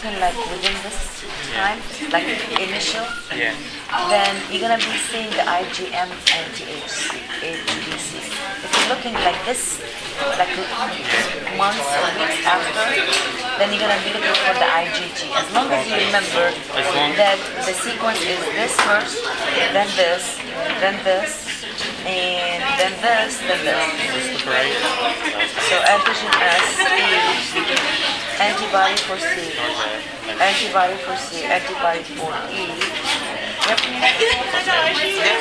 talking like within this time, like initial, Yeah. then you're gonna be seeing the IgM and THC, HBC. If you're looking like this, like months or weeks after, then you're gonna be looking for the IgG. As long as you remember that the sequence is this first, then this, then this, and then this, then this. What's the right? So antigen S, E, antibody for C, antibody for C, antibody for E. Yep.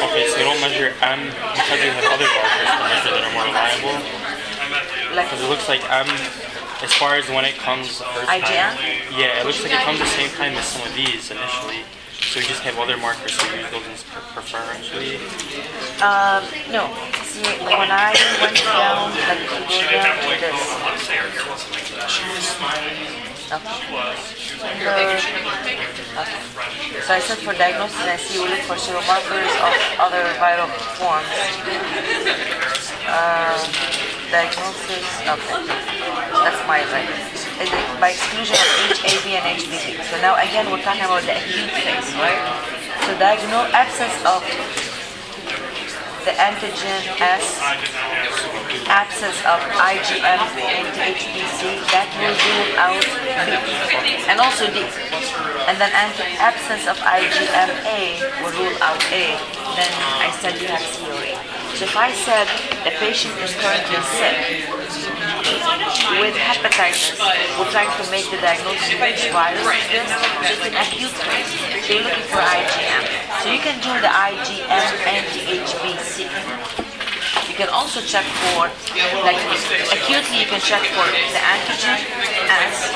Okay, so you don't measure M because you have other markers to measure that are more reliable. Because it looks like M, as far as when it comes the first time. Yeah, it looks like it comes the same time as some of these initially. So we just have other markers, so we use those as pre- preferentially. Um, no. See, when I went down, like if you go down to this. Okay. Okay. So I said for diagnosis, I see you look for seromarkers of other viral forms. Uh, diagnosis, okay. That's my like, is it by exclusion of HAV and HBV. So now again, we're talking about the acute phase, right? So diagnose absence of the antigen S, absence of IgM and HBC, that will rule out B, and also D. And then absence of IgMA will rule out A, then I said you have C or A. So if I said the patient is currently sick with hepatitis, we're trying to make the diagnosis of virus this, so it's an acute phase. You're looking for IgM. So you can do the IgM and the HBC. You can also check for, like acutely, you can check for the antigen S,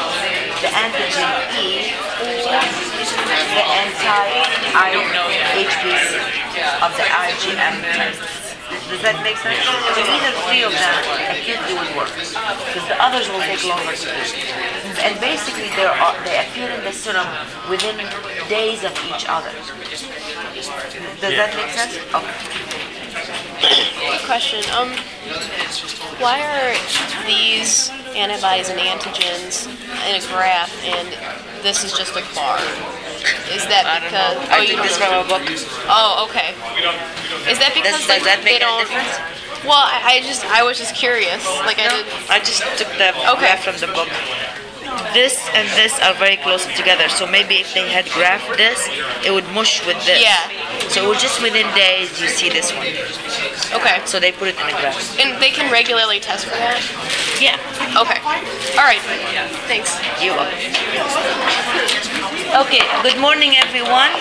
the antigen E, or the anti-HBC of the IgM test. Does that make sense? So either three of them acutely would work, because the others will take longer to do. And basically, they are they appear in the serum within days of each other. Does that make sense? Okay. Quick question. Um, why are these antibodies and antigens in a graph and this is just a bar? Is that I don't because? know. Oh, I you took this from a book. Oh, okay. Is that because Does, they, does that they make a don't? difference? Well, I, I just I was just curious. Like I did. I just took the Okay. graph from the book. This and this are very close together, so maybe if they had graphed this, it would mush with this. Yeah. So it would just within days, you see this one. Okay. So they put it in a graph. And they can regularly test for that. Yeah. Okay. All right. Thanks. You are. Okay, good morning, everyone.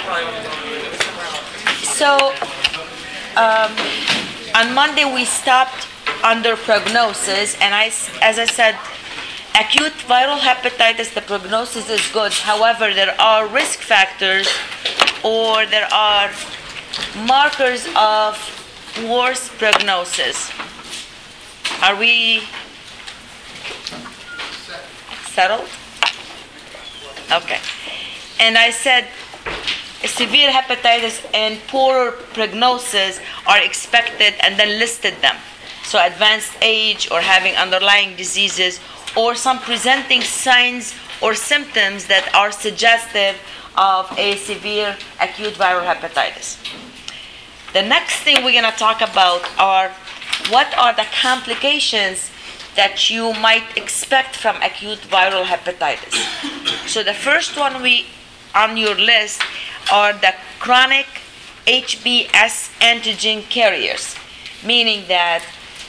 So, um, on Monday we stopped under prognosis, and I, as I said, acute viral hepatitis, the prognosis is good. However, there are risk factors, or there are markers of worse prognosis. Are we settled? Okay. And I said severe hepatitis and poorer prognosis are expected and then listed them. So advanced age or having underlying diseases or some presenting signs or symptoms that are suggestive of a severe acute viral hepatitis. The next thing we're going to talk about are what are the complications that you might expect from acute viral hepatitis. So the first one we on your list are the chronic HBs antigen carriers, meaning that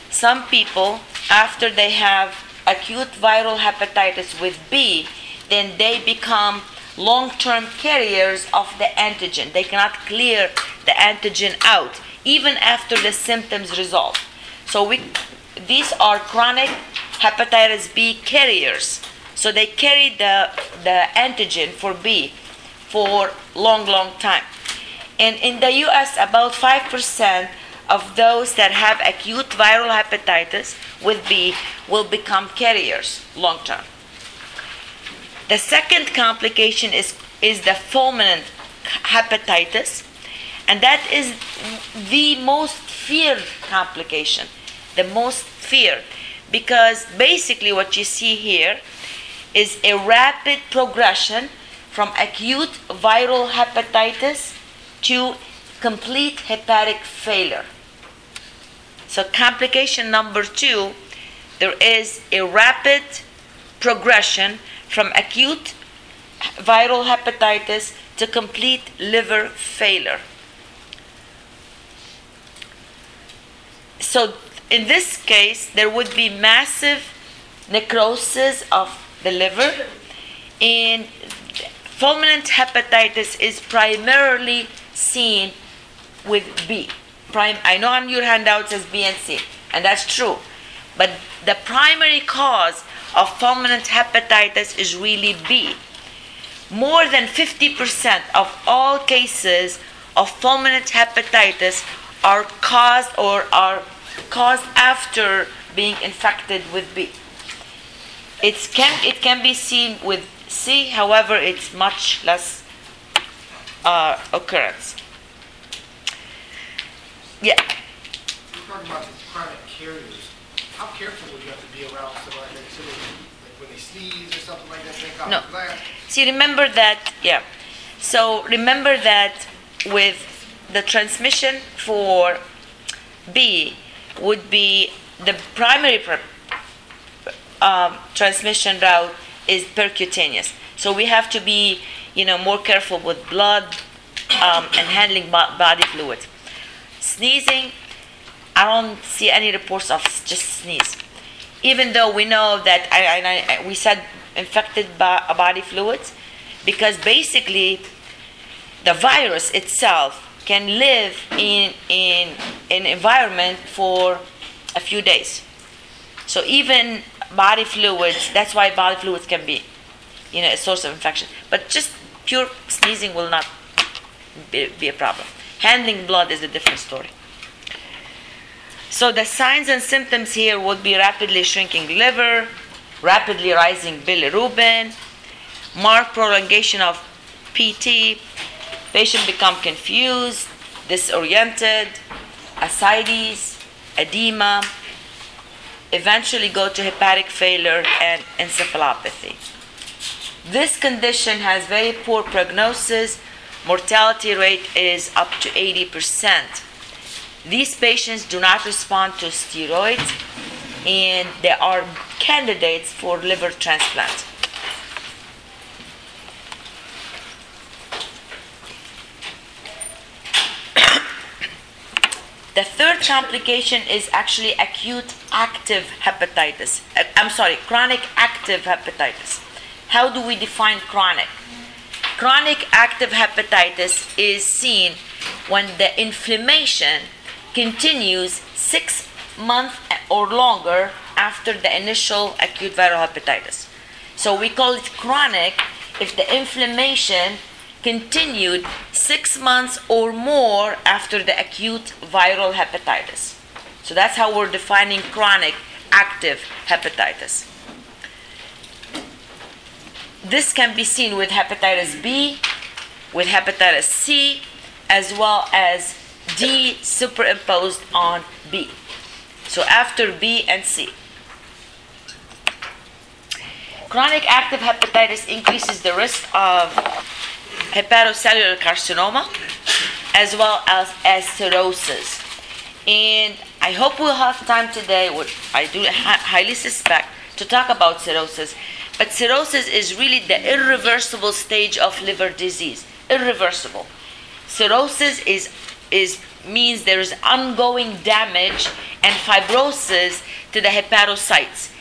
some people after they have acute viral hepatitis with B, then they become long-term carriers of the antigen. They cannot clear the antigen out even after the symptoms resolve. So we these are chronic hepatitis B carriers. So they carry the the antigen for B for long long time. And in the US about 5% of those that have acute viral hepatitis with B will become carriers long term. The second complication is, is the fulminant hepatitis, and that is the most feared complication, the most feared, because basically what you see here is a rapid progression from acute viral hepatitis to complete hepatic failure. So, complication number two, there is a rapid progression from acute viral hepatitis to complete liver failure. So, in this case, there would be massive necrosis of the liver, and fulminant hepatitis is primarily seen with B. Prime, I know on your handout says B and C, and that's true. But the primary cause of fulminant hepatitis is really B. More than 50% of all cases of fulminant hepatitis are caused or are caused after being infected with B. It can, it can be seen with C, however, it's much less uh, occurrence. Yeah. We're talking about these chronic carriers. How careful would you have to be around somebody like, so like when they sneeze or something like that, they got No. glass? See, remember that, yeah. So remember that with the transmission for B would be the primary pr- um, transmission route is percutaneous. So we have to be, you know, more careful with blood um, and handling bo- body fluids. Sneezing, I don't see any reports of just sneeze. Even though we know that I, I, I we said infected bo- body fluids, because basically the virus itself can live in in an environment for a few days. So even body fluids, that's why body fluids can be, you know, a source of infection. But just pure sneezing will not be, be a problem. Handling blood is a different story. So the signs and symptoms here would be rapidly shrinking liver, rapidly rising bilirubin, marked prolongation of PT, patient become confused, disoriented, ascites, edema, eventually go to hepatic failure and encephalopathy. This condition has very poor prognosis. Mortality rate is up to 80%. These patients do not respond to steroids and they are candidates for liver transplant. The third complication is actually acute active hepatitis. Uh, I'm sorry, chronic active hepatitis. How do we define chronic? Chronic active hepatitis is seen when the inflammation continues six months or longer after the initial acute viral hepatitis. So we call it chronic if the inflammation continued six months or more after the acute viral hepatitis. So that's how we're defining chronic active hepatitis. This can be seen with hepatitis B, with hepatitis C, as well as D superimposed on B. So after B and C. Chronic active hepatitis increases the risk of hepatocellular carcinoma as well as, as cirrhosis. And I hope we'll have time today, which I do hi- highly suspect, to talk about cirrhosis. But cirrhosis is really the irreversible stage of liver disease. Irreversible. Cirrhosis is is means there is ongoing damage and fibrosis to the hepatocytes.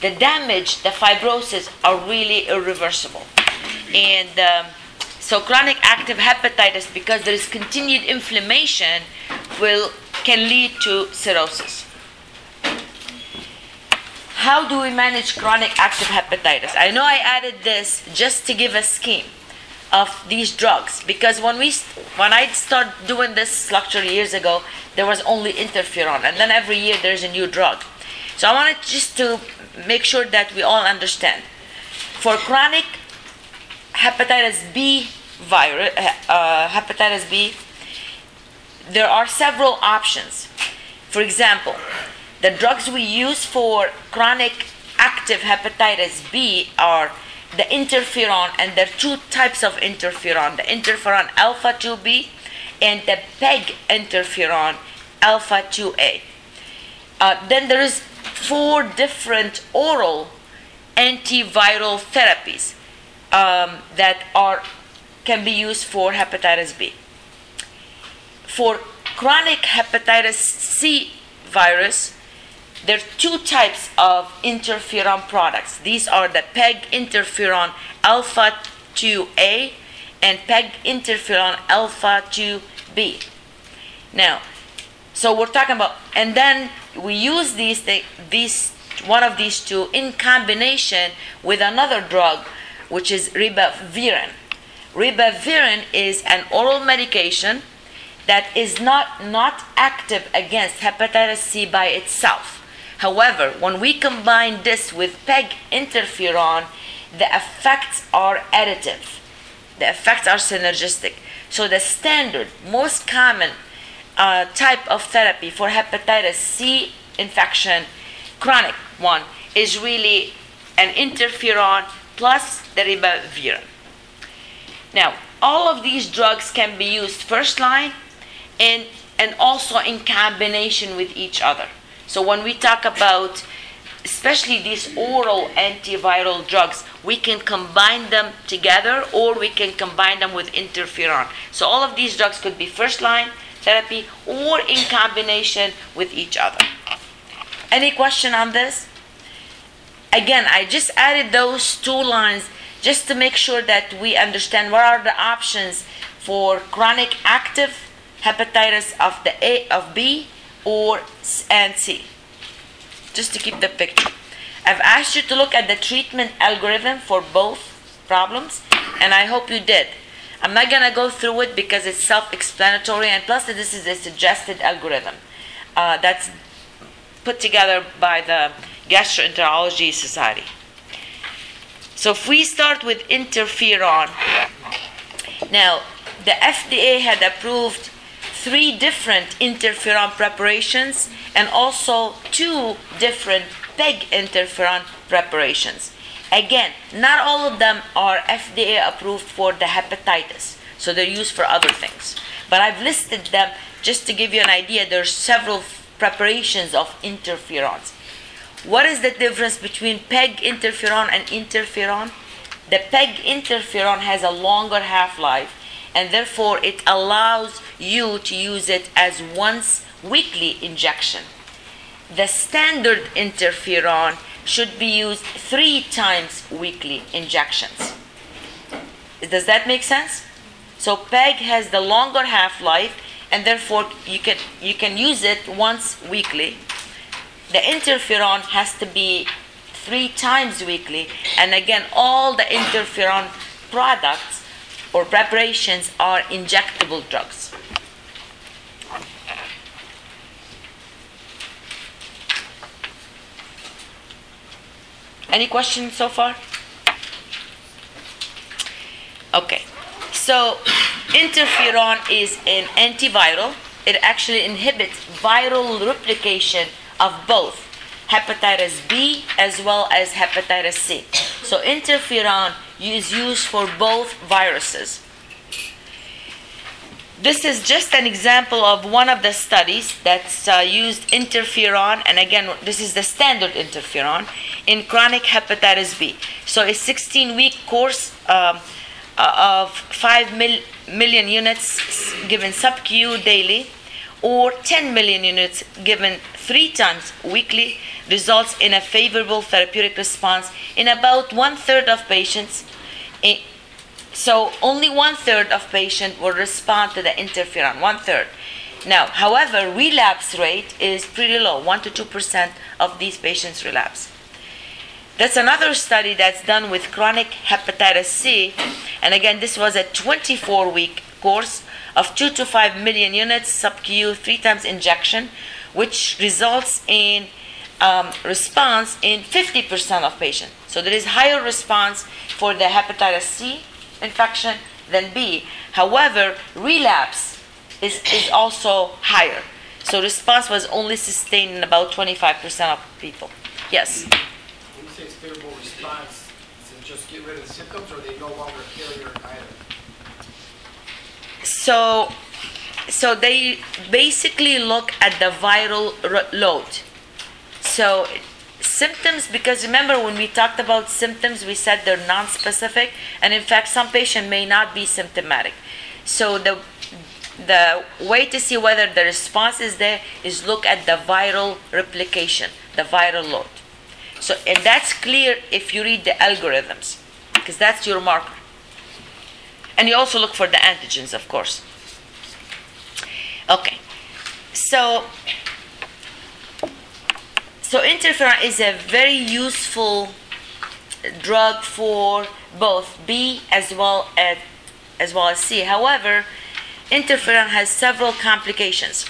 The damage, the fibrosis are really irreversible. And um, so chronic active hepatitis, because there is continued inflammation, will can lead to cirrhosis. How do we manage chronic active hepatitis? I know I added this just to give a scheme of these drugs because when we when I started doing this lecture years ago, there was only interferon, and then every year there's a new drug. So I wanted just to make sure that we all understand. For chronic hepatitis B virus, uh, hepatitis B, there are several options. For example, the drugs we use for chronic active hepatitis B are the interferon, and there are two types of interferon the interferon alpha 2B and the PEG interferon alpha 2A. Uh, then there is four different oral antiviral therapies um, that are can be used for hepatitis B. For chronic hepatitis C virus, there are two types of interferon products. These are the PEG interferon alpha 2A and PEG interferon alpha 2B. Now, so we're talking about, and then we use these thi- these one of these two in combination with another drug, which is ribavirin. Ribavirin is an oral medication that is not not active against hepatitis C by itself. However, when we combine this with PEG interferon, the effects are additive. The effects are synergistic. So the standard, most common uh, type of therapy for hepatitis C infection, chronic one, is really an interferon plus the ribavirin. Now, all of these drugs can be used first line and, and also in combination with each other. So when we talk about especially these oral antiviral drugs, we can combine them together or we can combine them with interferon. So all of these drugs could be first line therapy or in combination with each other. Any question on this? Again, I just added those two lines just to make sure that we understand what are the options for chronic active hepatitis of the A of B or and C. Just to keep the picture. I've asked you to look at the treatment algorithm for both problems, and I hope you did. I'm not gonna go through it because it's self-explanatory, and plus this is a suggested algorithm uh, that's put together by the Gastroenterology Society. So if we start with interferon, now the FDA had approved three different interferon preparations and also two different PEG interferon preparations. Again, not all of them are FDA approved for the hepatitis, so they're used for other things. But I've listed them just to give you an idea. There's several preparations of interferons. What is the difference between PEG interferon and interferon? The PEG interferon has a longer half life and therefore it allows you to use it as once weekly injection. The standard interferon should be used three times weekly injections. Does that make sense? So PEG has the longer half life and therefore you can you can use it once weekly the interferon has to be three times weekly and again all the interferon products or preparations are injectable drugs any questions so far okay so interferon is an antiviral it actually inhibits viral replication of both hepatitis B as well as hepatitis C. So interferon is used for both viruses. This is just an example of one of the studies that's uh, used interferon, and again, this is the standard interferon in chronic hepatitis B. So a 16-week course um, uh, of 5 mil- million units given sub-Q daily or 10 million units given three times weekly results in a favorable therapeutic response in about one third of patients. So only one third of patients will respond to the interferon, one third. Now, however, relapse rate is pretty low, one to two percent of these patients relapse. That's another study that's done with chronic hepatitis C, and again, this was a 24 week course of 2 to 5 million units sub-Q, three times injection, which results in um, response in 50% of patients. So there is higher response for the hepatitis C infection than B. However, relapse is, is also higher. So response was only sustained in about 25% of people. Yes. When you say response to just get rid of the symptoms, or they no longer either? So, so they basically look at the viral load. So, symptoms, because remember when we talked about symptoms, we said they're non-specific, and in fact, some patient may not be symptomatic. So the the way to see whether the response is there is look at the viral replication, the viral load. So, and that's clear if you read the algorithms, because that's your marker. And you also look for the antigens, of course. Okay, so so interferon is a very useful drug for both B as well as as well as C. However, interferon has several complications.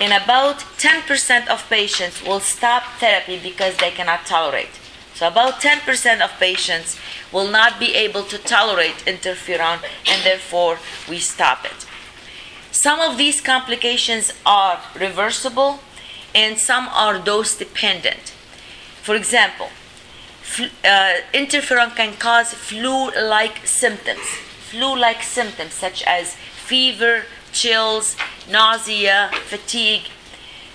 In about 10% of patients will stop therapy because they cannot tolerate. So about 10% of patients will not be able to tolerate interferon and therefore we stop it. Some of these complications are reversible and some are dose dependent. For example, fl- uh, interferon can cause flu like symptoms, flu like symptoms such as fever, chills, nausea, fatigue.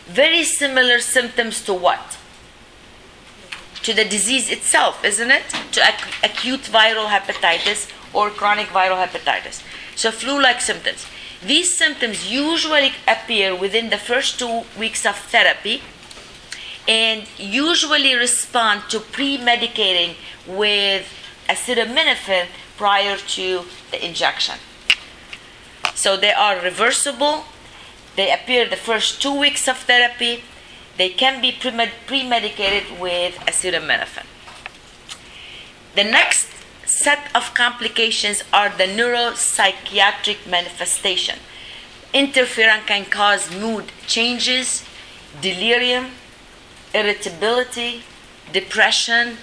Very similar symptoms to what? To the disease itself, isn't it? To ac- acute viral hepatitis or chronic viral hepatitis. So, flu like symptoms. These symptoms usually appear within the first two weeks of therapy and usually respond to pre medicating with acetaminophen prior to the injection. So they are reversible. They appear the first two weeks of therapy. They can be pre medicated with acetaminophen. The next set of complications are the neuropsychiatric manifestation. Interferon can cause mood changes, delirium, irritability, depression,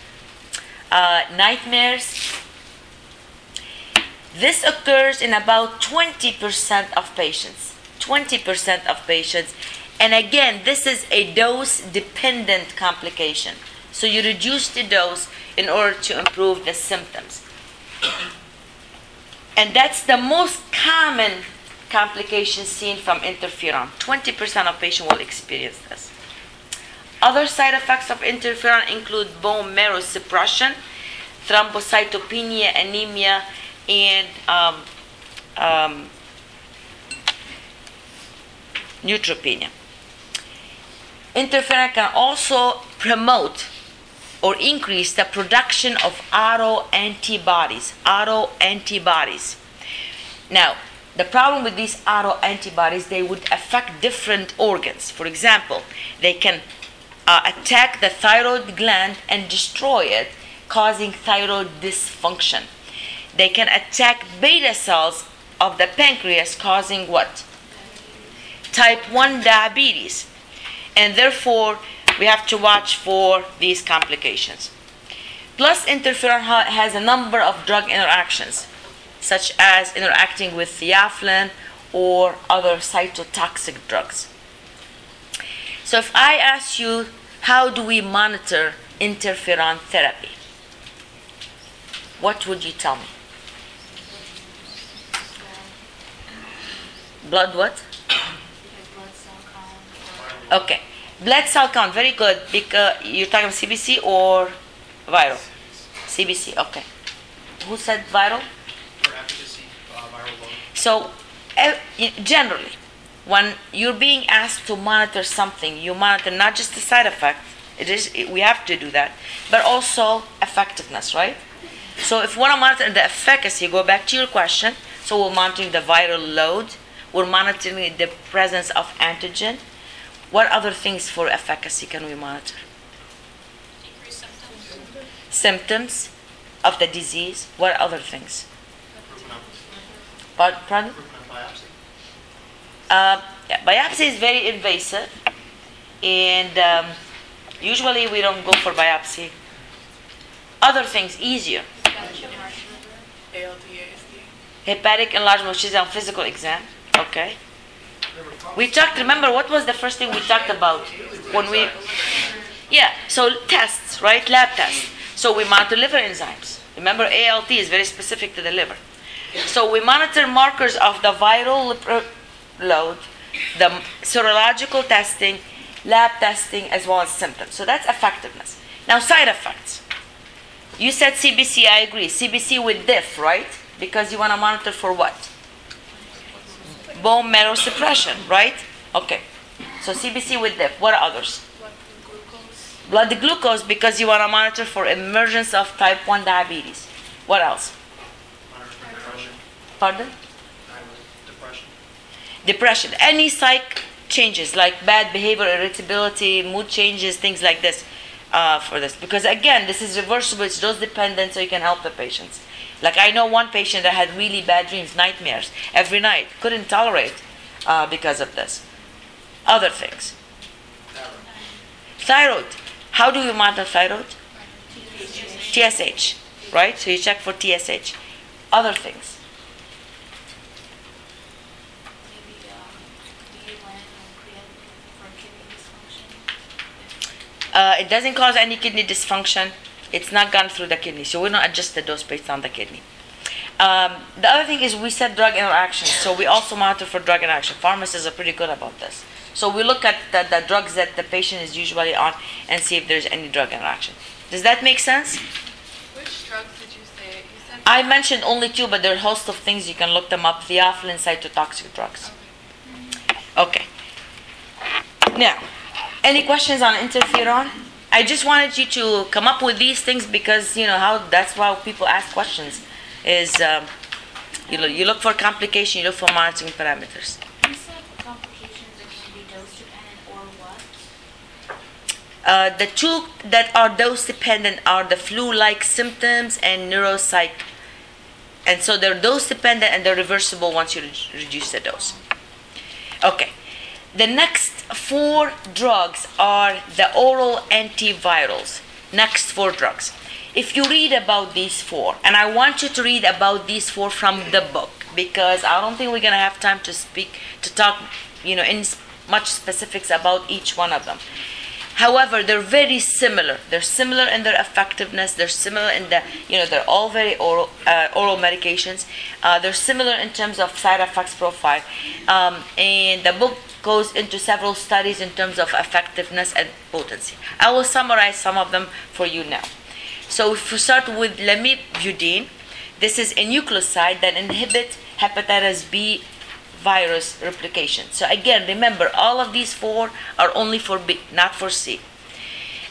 uh, nightmares. This occurs in about 20% of patients. 20% of patients. And again, this is a dose dependent complication. So you reduce the dose in order to improve the symptoms. And that's the most common complication seen from interferon. 20% of patients will experience this. Other side effects of interferon include bone marrow suppression, thrombocytopenia, anemia, and um, um, neutropenia. Interferon can also promote or increase the production of autoantibodies. Autoantibodies. Now, the problem with these autoantibodies, they would affect different organs. For example, they can uh, attack the thyroid gland and destroy it, causing thyroid dysfunction. They can attack beta cells of the pancreas, causing what? Type 1 diabetes. And therefore, we have to watch for these complications. Plus, interferon ha- has a number of drug interactions, such as interacting with theophylline or other cytotoxic drugs. So, if I ask you, how do we monitor interferon therapy? What would you tell me? Blood what? Okay. Blood cell count, very good. Because you're talking CBC or viral? CBC, okay. Who said viral? for efficacy, uh, viral load. So, eh, generally, when you're being asked to monitor something, you monitor not just the side effect. It is we have to do that, but also effectiveness, right? So, if we want to monitor the efficacy, go back to your question. So, we're monitoring the viral load. We're monitoring the presence of antigen. What other things for efficacy can we monitor? Symptoms of the disease. What other things? Improvement of, Pardon? biopsy. Uh, yeah, biopsy is very invasive, and um, usually we don't go for biopsy. Other things easier. Hepatic enlargement, which is on physical exam. Okay. We talked. Remember what was the first thing we talked about when we? Yeah. So tests, right? Lab tests. So we monitor liver enzymes. Remember, ALT is very specific to the liver. So we monitor markers of the viral load, the serological testing, lab testing, as well as symptoms. So that's effectiveness. Now, side effects. You said CBC, I agree. CBC with diff, right? Because you want to monitor for what? Bone marrow suppression, right? Okay. So CBC with DIF. What are others? Blood glucose Blood glucose because you want to monitor for emergence of type 1 diabetes. What else? Depression, Pardon? depression. Depression. Any psych changes like bad behavior, irritability, mood changes, things like this uh, for this. Because again, this is reversible, it's dose dependent, so you can help the patients. Like I know one patient that had really bad dreams, nightmares every night, couldn't tolerate uh, because of this. Other things. Thyroid. How do you monitor thyroid? TSH, right? So you check for TSH. Other things. Uh, it doesn't cause any kidney dysfunction. It's not gone through the kidney, so we don't adjust the dose based on the kidney. Um, the other thing is we set drug interactions, so we also monitor for drug interaction. Pharmacists are pretty good about this. So we look at the, the drugs that the patient is usually on and see if there's any drug interaction. Does that make sense? Which drugs did you say? You said I mentioned only two, but there are a host of things you can look them up. Theophylline, cytotoxic drugs. Okay. Now, any questions on interferon? I just wanted you to come up with these things because you know how that's why people ask questions. Is um, you look, you look for complication, you look for monitoring parameters. You said complications are going be dose dependent or what? Uh, the two that are dose dependent are the flu-like symptoms and neuropsych, and so they're dose dependent and they're reversible once you re- reduce the dose. Okay. The next four drugs are the oral antivirals. Next four drugs. If you read about these four, and I want you to read about these four from the book because I don't think we're gonna have time to speak to talk, you know, in much specifics about each one of them. However, they're very similar. They're similar in their effectiveness. They're similar in the, you know, they're all very oral, uh, oral medications. Uh, they're similar in terms of side effects profile. Um, and the book goes into several studies in terms of effectiveness and potency. I will summarize some of them for you now. So if we start with lamivudine, this is a nucleoside that inhibits hepatitis B virus replication. So again, remember, all of these four are only for B, not for C.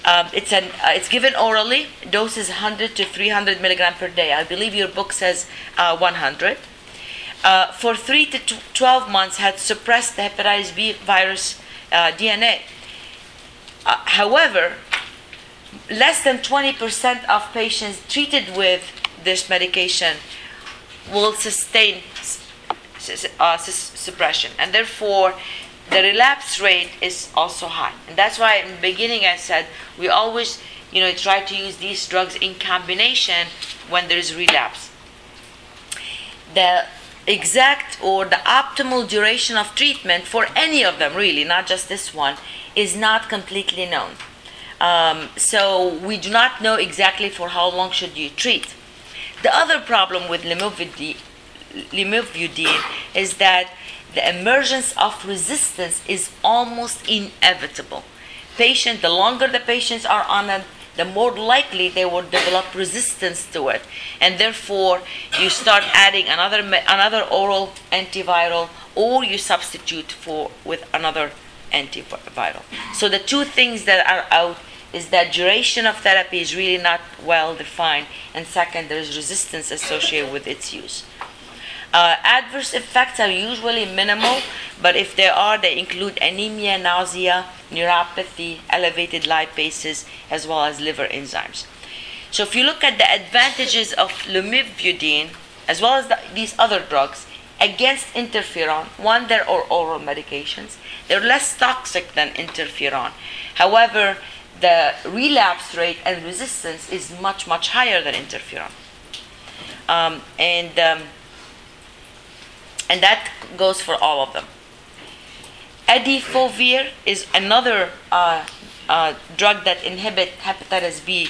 Um, it's an uh, it's given orally. Dose is 100 to 300 milligram per day. I believe your book says uh, 100. Uh, for three to 12 months, had suppressed the hepatitis B virus uh, DNA. Uh, however, less than 20% of patients treated with this medication will sustain uh, suppression, and therefore the relapse rate is also high. And that's why in the beginning I said we always, you know, try to use these drugs in combination when there is relapse. The exact or the optimal duration of treatment for any of them, really, not just this one, is not completely known. Um, so we do not know exactly for how long should you treat. The other problem with lamivudine is that the emergence of resistance is almost inevitable. Patient, the longer the patients are on it, the more likely they will develop resistance to it, and therefore you start adding another another oral antiviral, or you substitute for with another antiviral. So the two things that are out is that duration of therapy is really not well defined, and second, there is resistance associated with its use. Uh, adverse effects are usually minimal, but if there are, they include anemia, nausea, neuropathy, elevated lipases, as well as liver enzymes. So if you look at the advantages of lamivudine, as well as the, these other drugs, against interferon, one, they're oral medications. They're less toxic than interferon. However, the relapse rate and resistance is much, much higher than interferon. Um, and um, and that goes for all of them. Adefovir is another uh, uh, drug that inhibits hepatitis B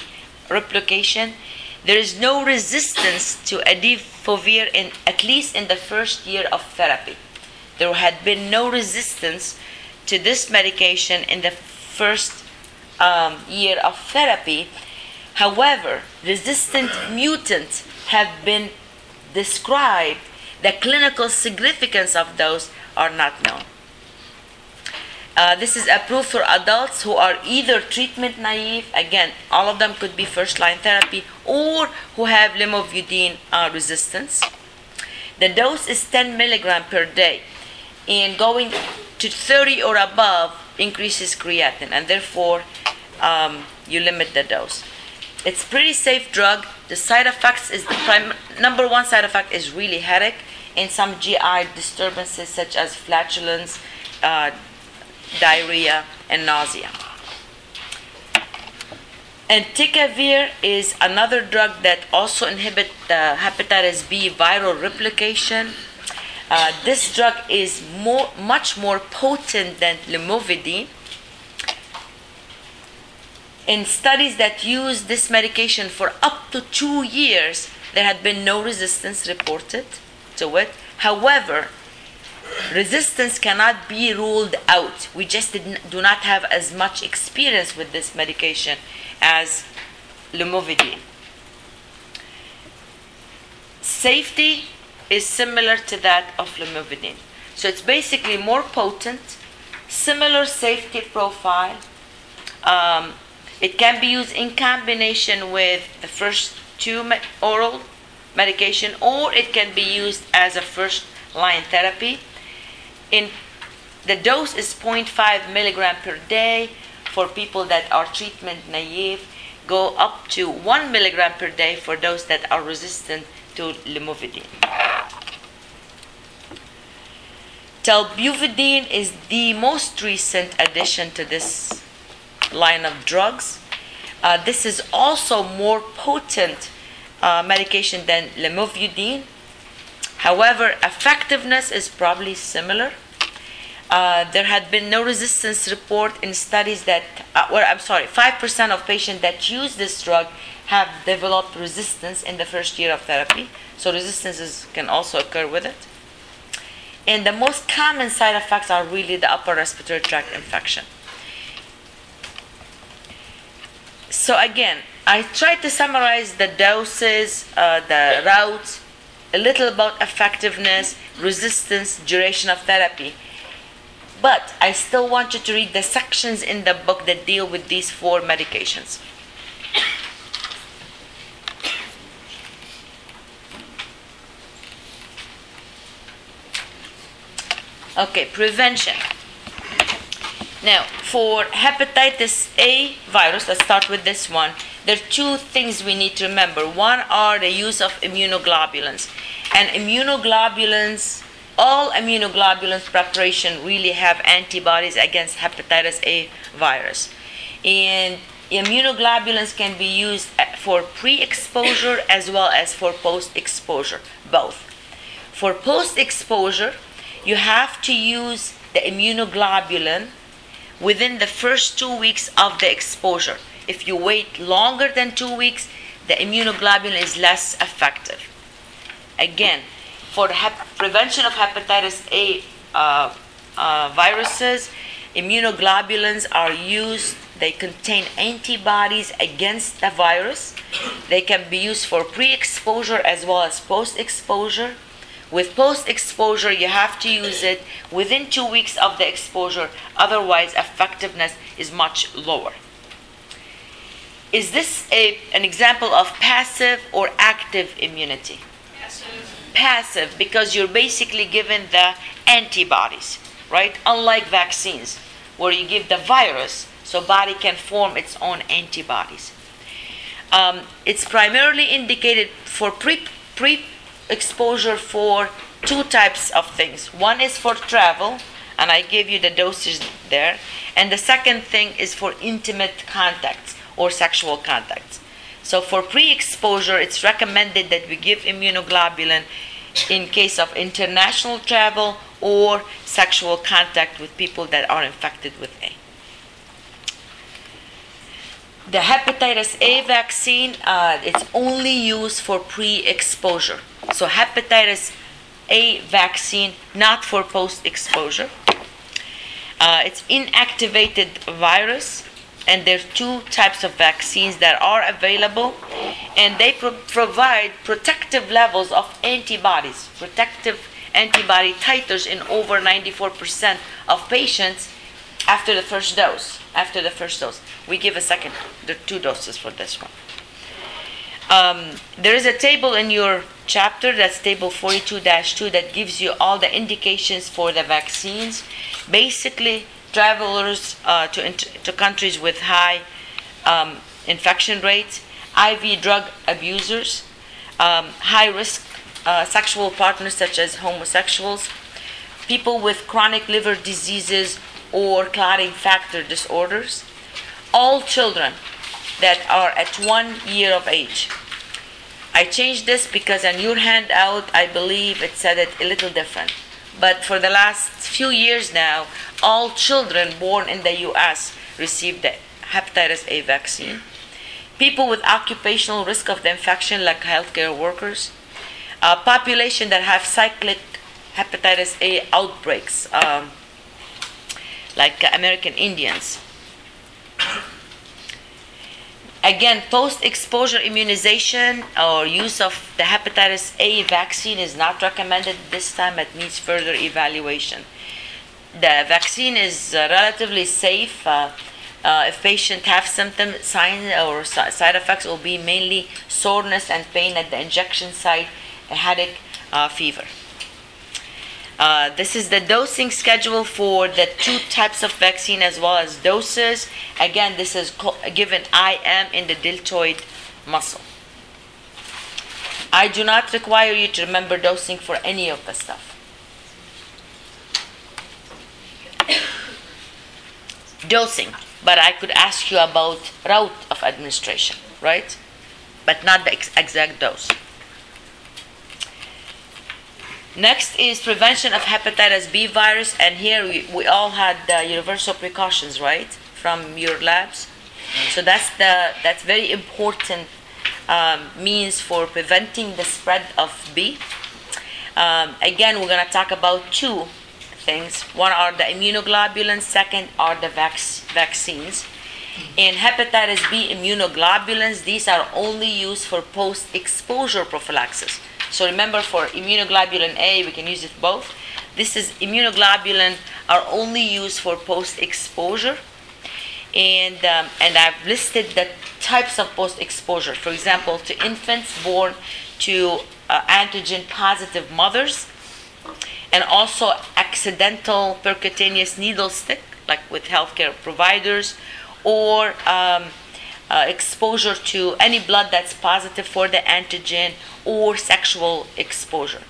replication, there is no resistance to adefovir in at least in the first year of therapy. There had been no resistance to this medication in the first um, year of therapy. However, resistant mutants have been described. The clinical significance of those are not known. Uh, this is approved for adults who are either treatment naive, again, all of them could be first line therapy, or who have lamivudine uh, resistance. The dose is 10 milligram per day, and going to 30 or above increases creatinine, and therefore um, you limit the dose. It's pretty safe drug. The side effects is the prime number one side effect is really headache and some GI disturbances such as flatulence, uh, diarrhea, and nausea. Entecavir is another drug that also inhibits the hepatitis B viral replication. Uh, this drug is more, much more potent than lamivudine. In studies that use this medication for up to two years, there had been no resistance reported to it. However, resistance cannot be ruled out. We just do not have as much experience with this medication as lamivudine. Safety is similar to that of lamivudine. So it's basically more potent, similar safety profile. Um, it can be used in combination with the first two oral medication, or it can be used as a first line therapy. In the dose is 0.5 milligram per day for people that are treatment naive. Go up to 1 milligram per day for those that are resistant to lamivudine. Telbivudine is the most recent addition to this line of drugs. Uh, this is also more potent uh, medication than lamivudine. However, effectiveness is probably similar. Uh, there had been no resistance report in studies that, uh, I'm sorry, 5% of patients that use this drug have developed resistance in the first year of therapy. So resistances can also occur with it. And the most common side effects are really the upper respiratory tract infection. So again, I tried to summarize the doses, uh, the routes, a little about effectiveness, resistance, duration of therapy. But I still want you to read the sections in the book that deal with these four medications. Okay, prevention. Now, for hepatitis A virus, let's start with this one. There are two things we need to remember. One are the use of immunoglobulins. And immunoglobulins, all immunoglobulins preparation really have antibodies against hepatitis A virus. And immunoglobulins can be used uh, for pre exposure as well as for post exposure, both. For post exposure, you have to use the immunoglobulin within the first two weeks of the exposure. If you wait longer than two weeks, the immunoglobulin is less effective. Again, for hep- prevention of hepatitis A uh, uh, viruses, immunoglobulins are used. They contain antibodies against the virus. They can be used for pre exposure as well as post exposure. With post exposure, you have to use it within two weeks of the exposure, otherwise, effectiveness is much lower. Is this a, an example of passive or active immunity? Passive, Passive, because you're basically given the antibodies, right? Unlike vaccines, where you give the virus so body can form its own antibodies. Um, it's primarily indicated for pre pre exposure for two types of things. One is for travel, and I gave you the dosage there. And the second thing is for intimate contacts or sexual contacts. So for pre-exposure, it's recommended that we give immunoglobulin in case of international travel or sexual contact with people that are infected with A. the hepatitis A vaccine, uh, it's only used for pre-exposure. So hepatitis A vaccine, not for post-exposure. Uh, it's inactivated virus, and there are two types of vaccines that are available, and they pro- provide protective levels of antibodies, protective antibody titers in over 94% of patients after the first dose. After the first dose, we give a second, the two doses for this one. Um, there is a table in your chapter that's table 42-2 that gives you all the indications for the vaccines basically travelers uh, to, int- to countries with high um, infection rates iv drug abusers um, high risk uh, sexual partners such as homosexuals people with chronic liver diseases or clotting factor disorders all children that are at one year of age. I changed this because on your handout, I believe it said it a little different. But for the last few years now, all children born in the US receive the hepatitis A vaccine. People with occupational risk of the infection, like healthcare workers. A population that have cyclic hepatitis A outbreaks, um, like American Indians. Again, post exposure immunization or use of the hepatitis A vaccine is not recommended this time, it needs further evaluation. The vaccine is uh, relatively safe. Uh, uh, if patients have symptoms, signs, or side effects, will be mainly soreness and pain at the injection site, a headache, uh, fever. Uh, this is the dosing schedule for the two types of vaccine as well as doses. Again, this is given IM in the deltoid muscle. I do not require you to remember dosing for any of the stuff. dosing, but I could ask you about route of administration, right? But not the ex- exact dose. Next is prevention of hepatitis B virus, and here we, we all had the universal precautions, right, from your labs. So that's the that's very important um, means for preventing the spread of B. Um, again, we're gonna talk about two things. One are the immunoglobulins. Second are the vac- vaccines. In hepatitis B immunoglobulins, these are only used for post-exposure prophylaxis. So remember, for immunoglobulin A, we can use it both. This is immunoglobulin are only used for post-exposure, and um, and I've listed the types of post-exposure. For example, to infants born to uh, antigen-positive mothers, and also accidental percutaneous needle stick, like with healthcare providers, or um, uh, exposure to any blood that's positive for the antigen or sexual exposure.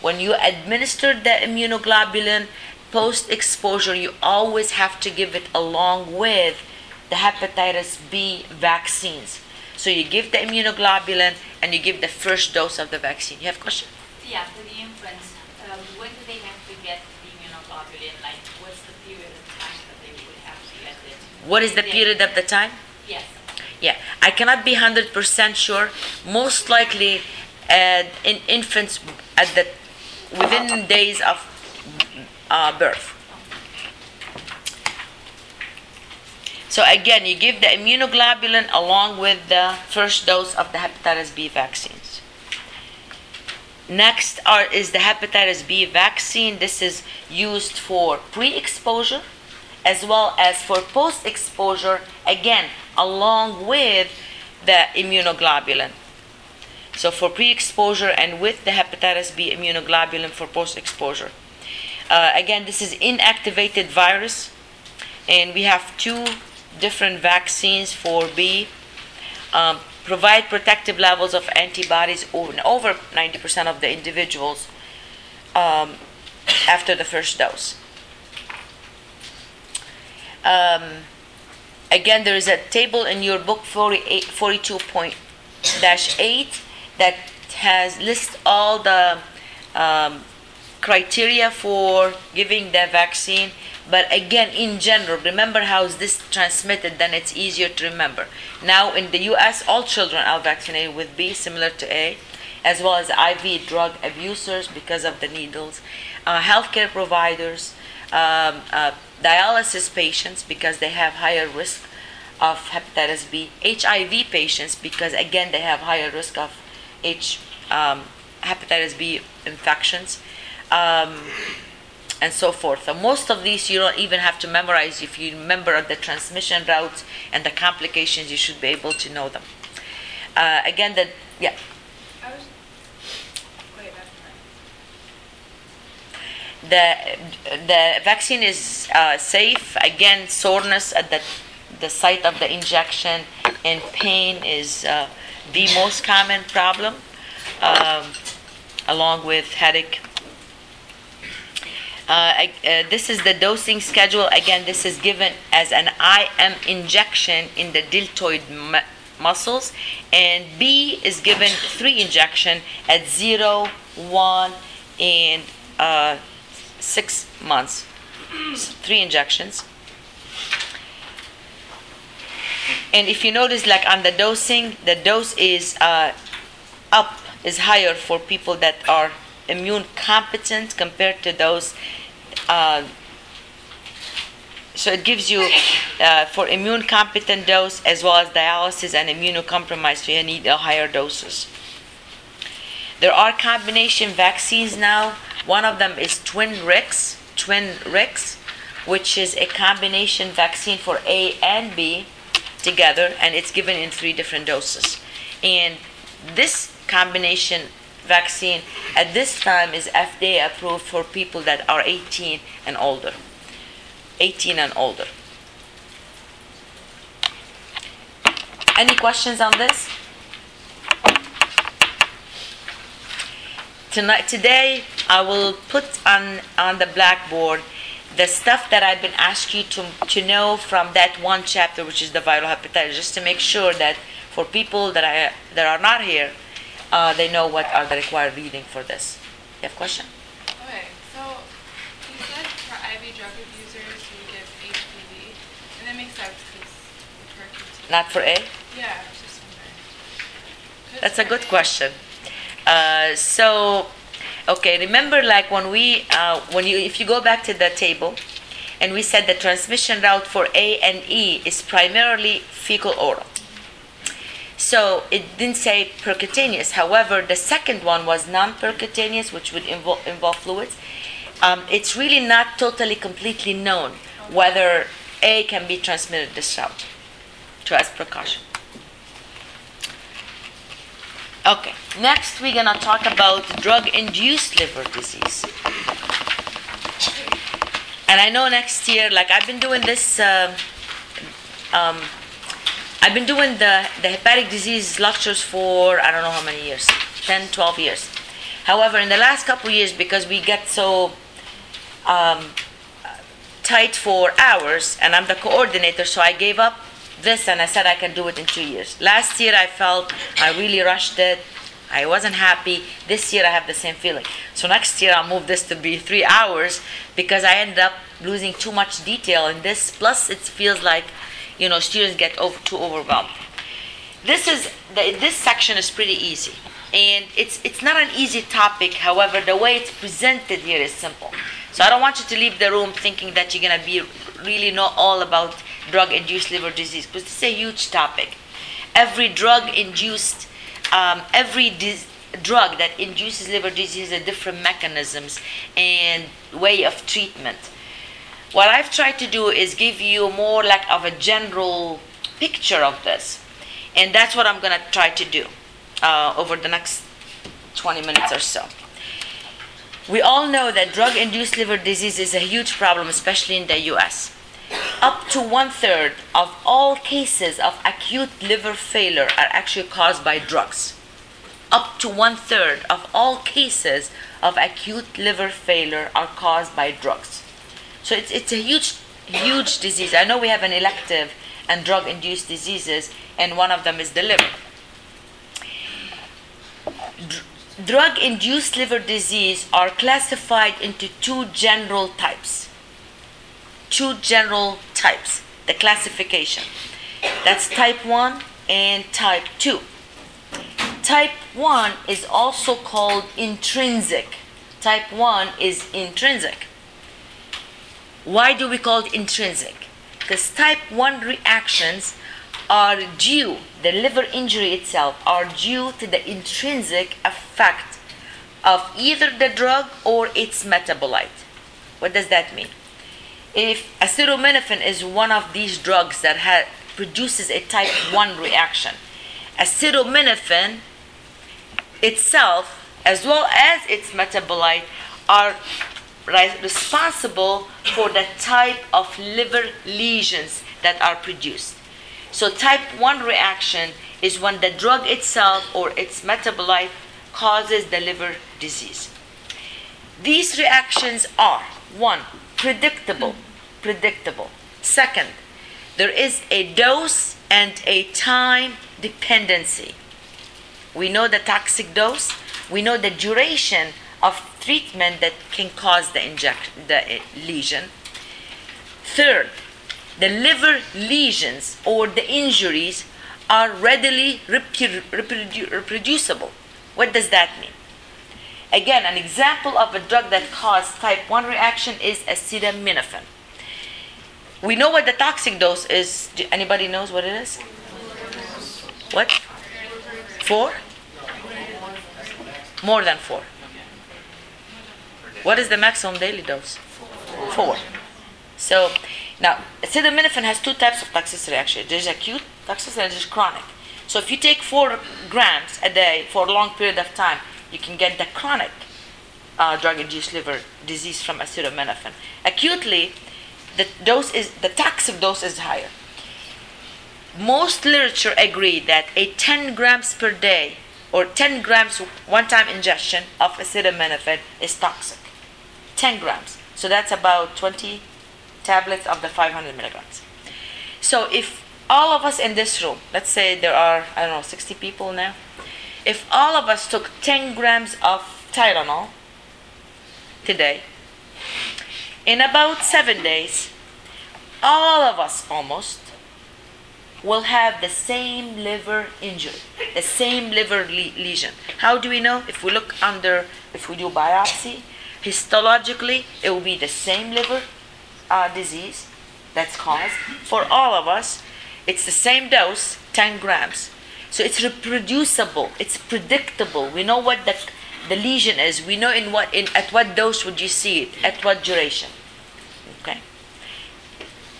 When you administer the immunoglobulin post exposure, you always have to give it along with the hepatitis B vaccines. So you give the immunoglobulin and you give the first dose of the vaccine. You have a question? Yeah, for the infants, um, when do they have to get the immunoglobulin? Like, what's the period of time that they would have to get it? What is the period of the time? Yeah, I cannot be 100% sure. Most likely, uh, in infants at the within days of uh, birth. So again, you give the immunoglobulin along with the first dose of the hepatitis B vaccines. Next are, is the hepatitis B vaccine. This is used for pre-exposure as well as for post-exposure, again, along with the immunoglobulin. So for pre-exposure and with the hepatitis B immunoglobulin for post-exposure. Uh, again, this is inactivated virus, and we have two different vaccines for B. Um, provide protective levels of antibodies over, over 90% of the individuals um, after the first dose. Um, again, there is a table in your book 48, 42.8 that has list all the um, criteria for giving the vaccine, but again, in general, remember how is this transmitted, then it's easier to remember. Now, in the US, all children are vaccinated with B, similar to A, as well as IV drug abusers because of the needles, uh, healthcare providers, um, uh, dialysis patients because they have higher risk of hepatitis B, HIV patients because again they have higher risk of H um, hepatitis B infections, um, and so forth. So most of these you don't even have to memorize. If you remember the transmission routes and the complications, you should be able to know them. Uh, again, the yeah. I was. Wait, that's fine. The the vaccine is uh, safe. Again, soreness at the the site of the injection and pain is uh, the most common problem, um, along with headache. Uh, I- uh, this is the dosing schedule. Again, this is given as an IM injection in the deltoid mu- muscles, and B is given three injection at zero, one, and uh, six months. Three injections. And if you notice, like on the dosing, the dose is uh, up, is higher for people that are immune competent compared to those. Uh, so it gives you uh, for immune competent dose as well as dialysis and immunocompromised, so you need a higher doses. There are combination vaccines now. One of them is Twinrix, Twin Rix, which is a combination vaccine for A and B together, and it's given in three different doses. And this combination vaccine at this time is FDA approved for people that are 18 and older. 18 and older. Any questions on this? Tonight, today, I will put on, on the blackboard the stuff that I've been asking you to, to know from that one chapter, which is the viral hepatitis, just to make sure that for people that, I, that are not here, uh, they know what are the required reading for this. You have a question? Okay, so you said for IV drug abusers you give HPV, and that makes sense because. Not for A? Yeah, I was just wondering. 'Cause That's a good question. Uh, so, okay, remember like when we, uh, when you, if you go back to the table, and we said the transmission route for A and E is primarily fecal oral. So it didn't say percutaneous. However, the second one was non-percutaneous, which would involve, involve fluids. Um, it's really not totally completely known whether A can be transmitted this route. To as precaution. Okay, next we're gonna talk about drug-induced liver disease. And I know next year, like I've been doing this, um, um, I've been doing the, the hepatic disease lectures for I don't know how many years, 10, 12 years. However, in the last couple years, because we get so um, tight for hours, and I'm the coordinator, so I gave up this and I said I can do it in two years. Last year I felt I really rushed it. I wasn't happy. This year I have the same feeling. So next year I'll move this to be three hours because I ended up losing too much detail in this. Plus it feels like, you know, students get over, too overwhelmed. This is the, this section is pretty easy, and it's it's not an easy topic. However, the way it's presented here is simple. So I don't want you to leave the room thinking that you're gonna be really know all about drug-induced liver disease because is a huge topic. Every drug-induced, um, every dis- drug that induces liver disease has different mechanisms and way of treatment. What I've tried to do is give you more like of a general picture of this, and that's what I'm gonna try to do uh, over the next 20 minutes or so. We all know that drug induced liver disease is a huge problem, especially in the US. Up to one third of all cases of acute liver failure are actually caused by drugs. Up to one third of all cases of acute liver failure are caused by drugs. So it's, it's a huge, huge disease. I know we have an elective and drug induced diseases, and one of them is the liver. Dr- drug induced liver disease are classified into two general types. Two general types, the classification. That's type 1 and type 2. Type 1 is also called intrinsic. Type 1 is intrinsic. Why do we call it intrinsic? Because type 1 reactions are due, the liver injury itself, are due to the intrinsic effect of either the drug or its metabolite. What does that mean? If acetaminophen is one of these drugs that ha- produces a type 1 reaction, acetaminophen itself, as well as its metabolite, are responsible for the type of liver lesions that are produced. So, type 1 reaction is when the drug itself or its metabolite causes the liver disease. These reactions are one, predictable, predictable. Second, there is a dose and a time dependency. We know the toxic dose, we know the duration of treatment that can cause the injection, the uh, lesion. Third, the liver lesions or the injuries are readily reprodu- reproducible. What does that mean? Again, an example of a drug that caused type 1 reaction is acetaminophen. We know what the toxic dose is. Do anybody knows what it is? What? Four? More than four. What is the maximum daily dose? Four. So now acetaminophen has two types of toxicity actually. There's acute toxicity and there's chronic. So if you take four grams a day for a long period of time, you can get the chronic uh, drug-induced liver disease from acetaminophen. Acutely, the dose is the toxic dose is higher. Most literature agree that a 10 grams per day or 10 grams one-time ingestion of acetaminophen is toxic. 10 grams. So that's about 20 tablets of the 500 milligrams. So if all of us in this room, let's say there are, I don't know, 60 people now, if all of us took 10 grams of Tylenol today, in about seven days, all of us almost will have the same liver injury, the same liver le- lesion. How do we know? If we look under, if we do biopsy, histologically, it will be the same liver uh, disease that's caused for all of us. It's the same dose, 10 grams. So it's reproducible, it's predictable. We know what the, the lesion is. We know in what in at what dose would you see it, at what duration. Okay.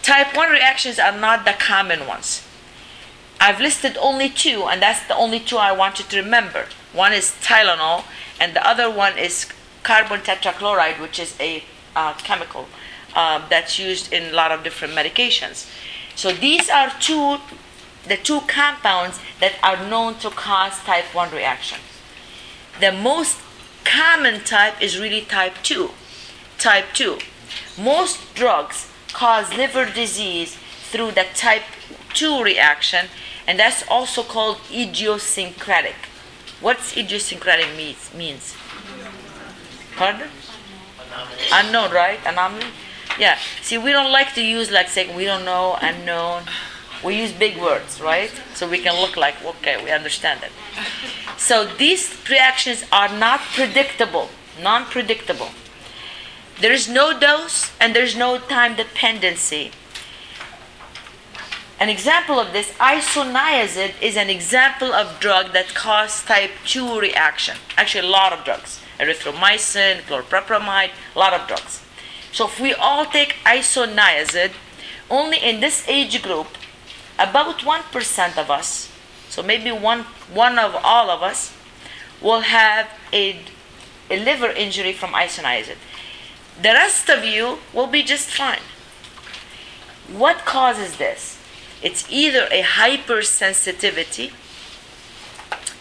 Type 1 reactions are not the common ones. I've listed only two, and that's the only two I want you to remember. One is Tylenol, and the other one is carbon tetrachloride, which is a uh, chemical uh, that's used in a lot of different medications. So these are two, the two compounds that are known to cause type 1 reaction. The most common type is really type 2. Type 2. Most drugs cause liver disease through the type 2 reaction, and that's also called idiosyncratic. What's idiosyncratic means? means? Pardon? Unknown, right? Anomaly? Yeah. See, we don't like to use like saying we don't know, unknown. We use big words, right? So we can look like, okay, we understand it. So these reactions are not predictable, non predictable. There is no dose and there's no time dependency. An example of this, isoniazid, is an example of drug that causes type 2 reaction. Actually, a lot of drugs. Erythromycin, chlorpropamide, a lot of drugs. So if we all take isoniazid, only in this age group, about 1% of us, so maybe one, one of all of us, will have a, a liver injury from isoniazid. The rest of you will be just fine. What causes this? It's either a hypersensitivity,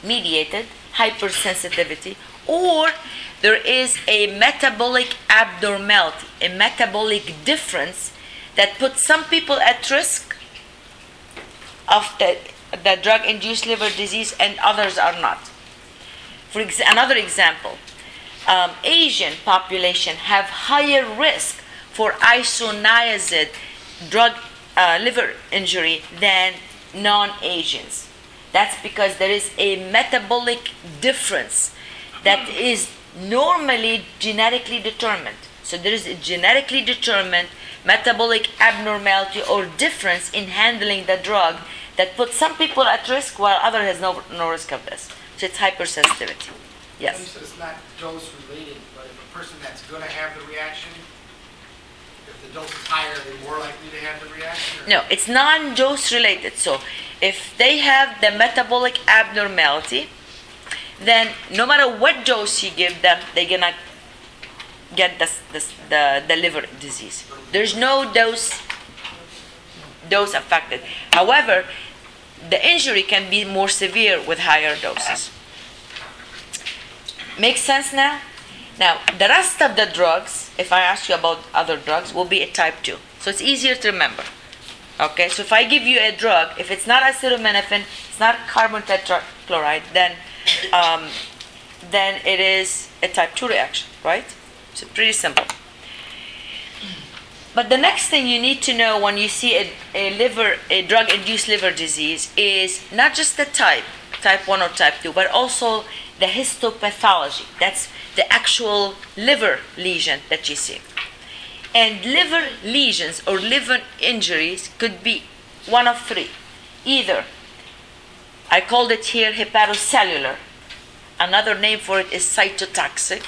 mediated hypersensitivity, or there is a metabolic abnormality, a metabolic difference that puts some people at risk of the, the drug induced liver disease and others are not. For ex- another example, um, Asian population have higher risk for isoniazid drug uh, liver injury than non-Asians. That's because there is a metabolic difference that is normally genetically determined. So there is a genetically determined metabolic abnormality or difference in handling the drug that puts some people at risk while other has no, no risk of this. So it's hypersensitivity. You Yes. said it's not dose related, but if a person that's gonna have the reaction, if the dose is higher, they're more likely to have the reaction? or- No, it's non-dose related. So if they have the metabolic abnormality, then no matter what dose you give them, they're gonna get the, the liver disease. There's no dose dose affected. However, the injury can be more severe with higher doses. Makes sense now? Now, the rest of the drugs, if I ask you about other drugs, will be a type 2. So it's easier to remember. Okay, so if I give you a drug, if it's not acetaminophen, it's not carbon tetrachloride, then um, then it is a type 2 reaction, right? So pretty simple. But the next thing you need to know when you see a, a liver, a drug-induced liver disease is not just the type, type 1 or type 2, but also the histopathology. That's the actual liver lesion that you see. And liver lesions or liver injuries could be one of three. Either, I called it here hepatocellular, another name for it is cytotoxic,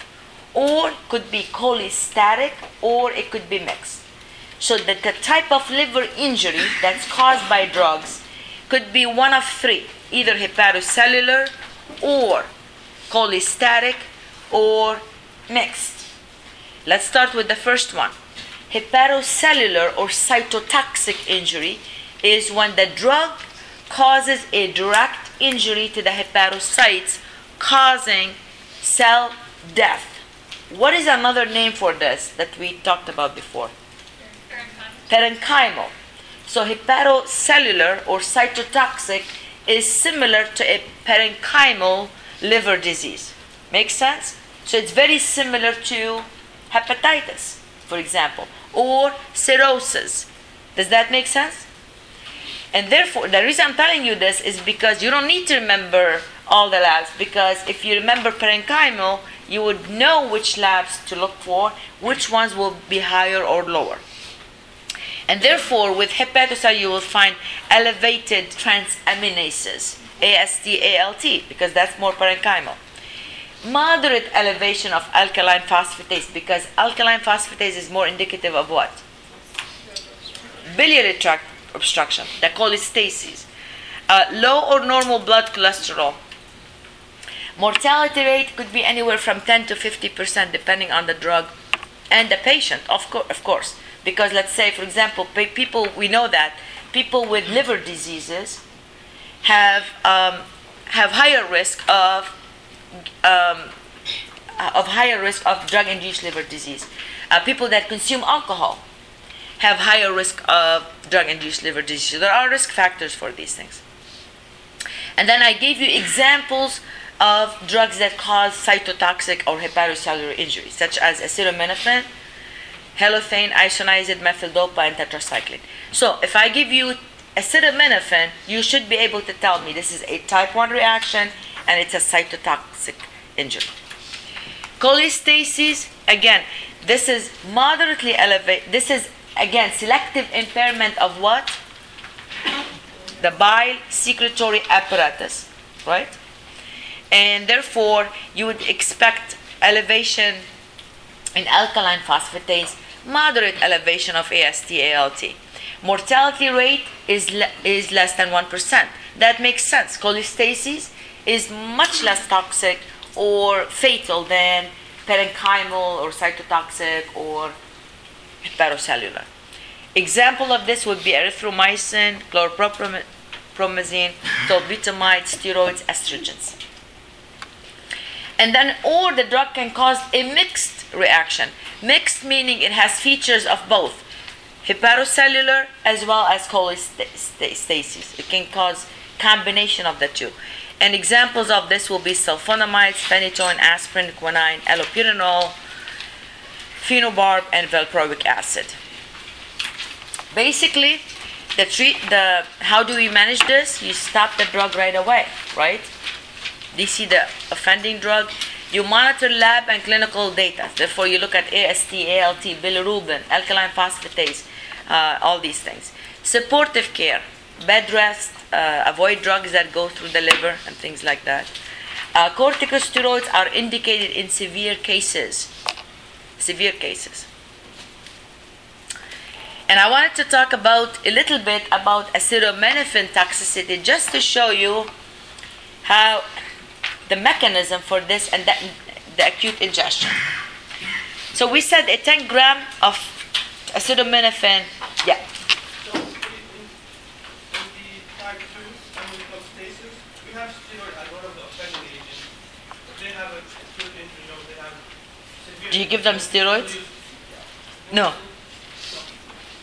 or could be cholestatic, or it could be mixed. So that the type of liver injury that's caused by drugs could be one of three, either hepatocellular or cholestatic or mixed. Let's start with the first one. Hepatocellular or cytotoxic injury is when the drug causes a direct injury to the hepatocytes, causing cell death. What is another name for this that we talked about before? Parenchymal. So hepatocellular or cytotoxic is similar to a parenchymal liver disease. Makes sense? So it's very similar to hepatitis, for example, or cirrhosis. Does that make sense? And therefore, the reason I'm telling you this is because you don't need to remember all the labs, because if you remember parenchymal, you would know which labs to look for, which ones will be higher or lower. And therefore, with hepatocellular, you will find elevated transaminases, AST, ALT, because that's more parenchymal. Moderate elevation of alkaline phosphatase, because alkaline phosphatase is more indicative of what? Biliary tract obstruction, the cholestasis. Uh, low or normal blood cholesterol. Mortality rate could be anywhere from 10 to 50 percent, depending on the drug and the patient, of, co- of course. Because let's say, for example, pe- people we know that people with liver diseases have um, have higher risk of um, of higher risk of drug-induced liver disease. Uh, people that consume alcohol have higher risk of drug-induced liver disease. So there are risk factors for these things. And then I gave you examples of drugs that cause cytotoxic or hepatocellular injury, such as acetaminophen, halothane, isoniazid, methyldopa, and tetracycline. So if I give you acetaminophen, you should be able to tell me this is a type 1 reaction and it's a cytotoxic injury. Cholestasis, again, this is moderately elevated. This is, again, selective impairment of what? The bile secretory apparatus, right? And therefore, you would expect elevation in alkaline phosphatase, moderate elevation of AST, ALT. Mortality rate is, le- is less than 1%. That makes sense. Cholestasis is much less toxic or fatal than parenchymal or cytotoxic or hepatocellular. Example of this would be erythromycin, chlorpromazine, tolbutamide, steroids, estrogens. And then, or the drug can cause a mixed reaction. Mixed meaning it has features of both hepatocellular as well as cholestasis. It can cause combination of the two. And examples of this will be sulfonamides, phenytoin, aspirin, quinine, allopurinol, phenobarb, and valproic acid. Basically, the treat the how do we manage this? You stop the drug right away, right? You see the offending drug? You monitor lab and clinical data. Therefore, you look at AST, ALT, bilirubin, alkaline phosphatase, uh, all these things. Supportive care, bed rest, uh, avoid drugs that go through the liver and things like that. Uh, corticosteroids are indicated in severe cases. Severe cases. And I wanted to talk about a little bit about acetaminophen toxicity just to show you how the mechanism for this and that, the acute ingestion. So we said a 10 gram of acetaminophen, yeah, So in, in, in type 2 amyloid stasis, we have steroid as one of the offending agents. They have a you know, they have. Do you give them steroids? No.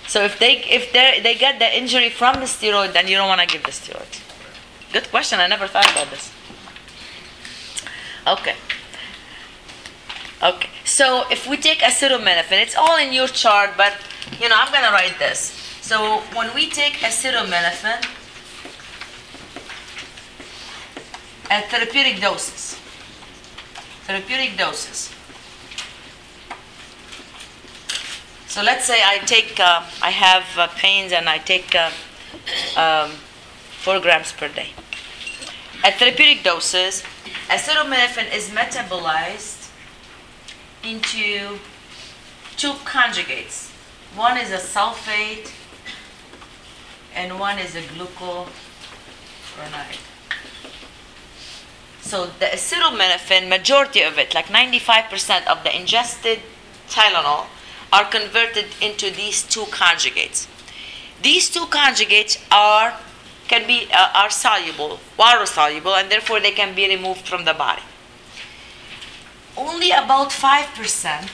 So if they if they they get the injury from the steroid, then you don't want to give the steroid. Good question. I never thought about this. Okay. Okay. So if we take acetaminophen, it's all in your chart, but you know I'm gonna write this. So when we take acetaminophen at therapeutic doses, therapeutic doses. So let's say I take, uh, I have uh, pains and I take uh, um, four grams per day. At therapeutic doses, acetaminophen is metabolized into two conjugates. One is a sulfate and one is a glucuronide. So the acetaminophen, majority of it, like 95% of the ingested Tylenol, are converted into these two conjugates. These two conjugates are can be uh, are soluble, water soluble, and therefore they can be removed from the body. Only about five percent,